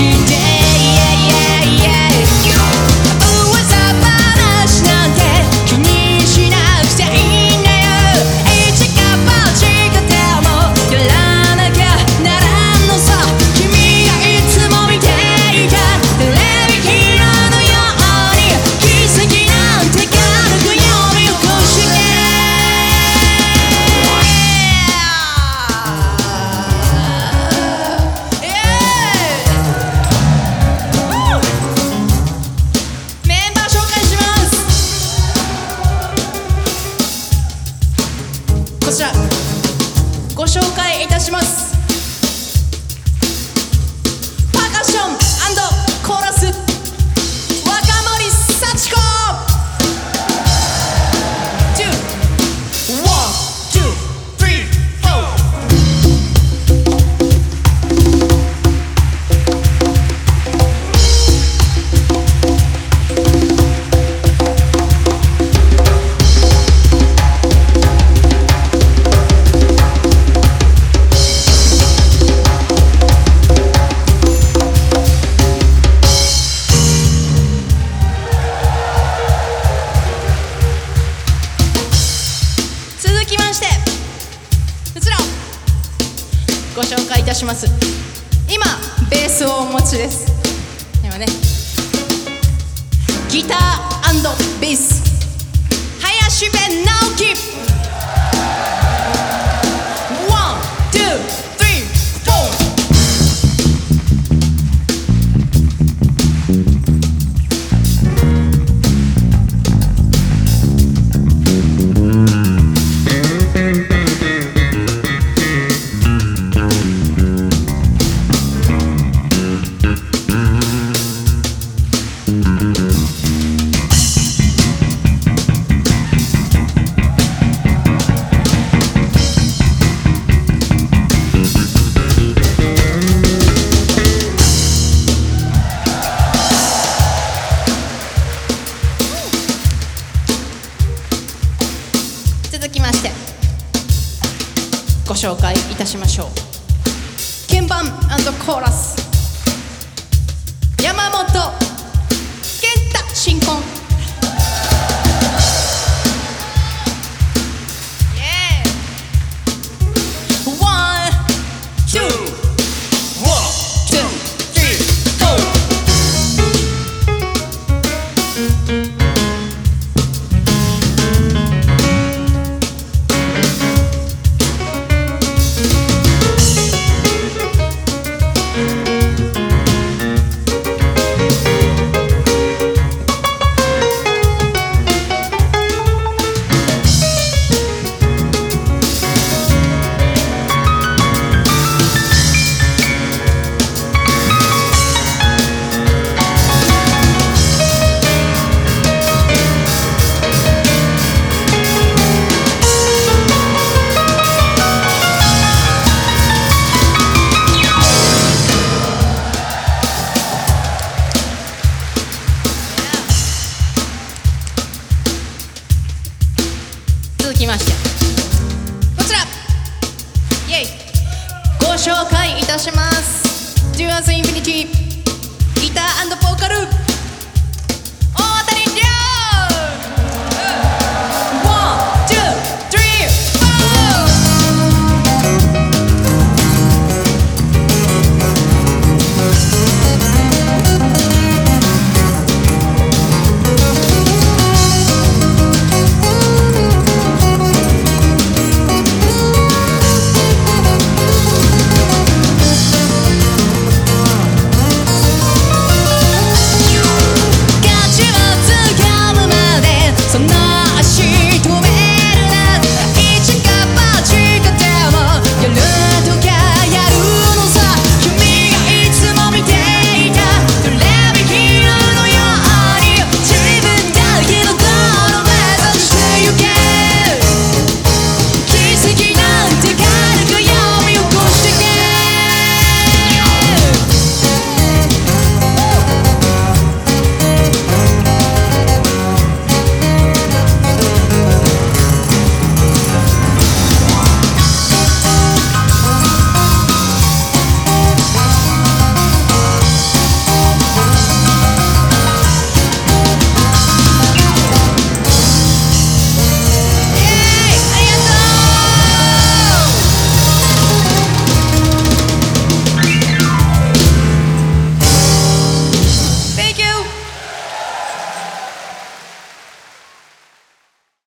you こちらご紹介いたします。今ベースをお持ちです。今ね。ギターベース。林部直樹。ご紹介いたしましょう。鍵盤コーラス。山本健太新婚。ランスインフィニティギターボーカル